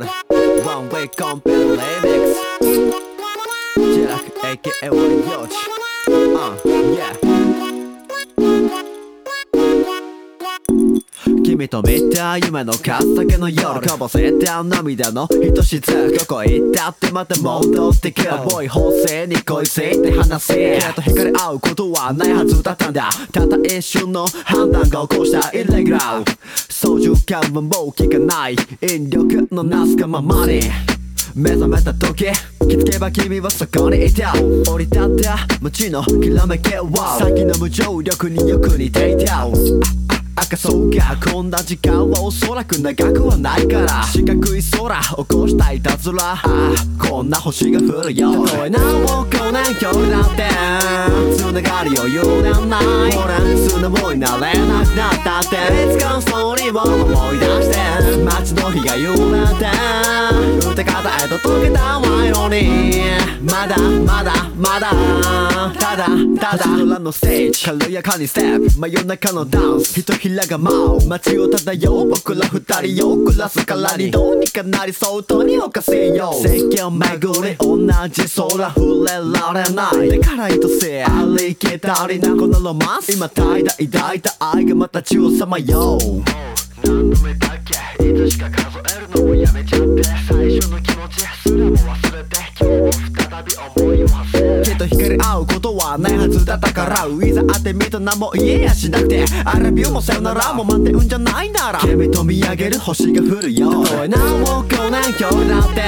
loud. One way compilation. Jack, aka Warrior. 君と見た夢のかっさけの夜こぼせた涙のひとしずどこ行ったってまた戻ってくボイ法制に恋せって話せ。と惹かれ合うことはないはずだったんだ。ただ一瞬の判断が起こしたイレギュラー操縦感はもう効かない引力のなすがままに。目覚めた時気づけば君はそこにいた。降り立った街のきらめきは。先の無重力によく似ていた赤そうかこんな時間はおそらく長くはないから四角い空起こしたいたずら。ああこんな星が降るよたとえ何億年距離だって。繋がりを揺れない。ほら素直になれなくなったって。いつかストーリーを思い出して。街の日が揺れて。歌方へと溶けたワイオにまだまだまだただただ空のステージ軽やかにステップ真夜中のダンスひとひらが舞う街を漂う僕ら二人よ暮らすからにどうにかなりそうとにおかしいよ世間を巡り同じ空触れられないだから愛せありきたりなこのロマンス今怠惰抱いた愛がまた血をさまよだったからいざ会ってみた何も言えやしなくて I love you もさよならも待ってうんじゃないなら君と見上げる星が降るよ。たとえ何億年距離だって。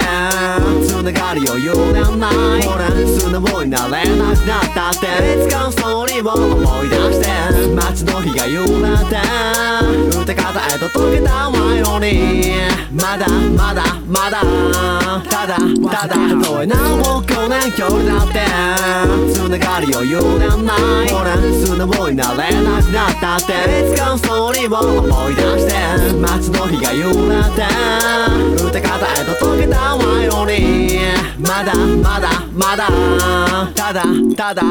繋がりを揺れない。ほら素直になれなくなったって。いつかストーリーを思い出して。街の日が揺れて。歌方へと溶けたワイオに。まだまだまだ。ただただたとえ何億年距離だって繋がりを揺れないほら素直になれなくなったっていつかストーリーを思い出して。街の日が揺れて。歌方へと溶けたワイオにまだまだまだ。ただただ。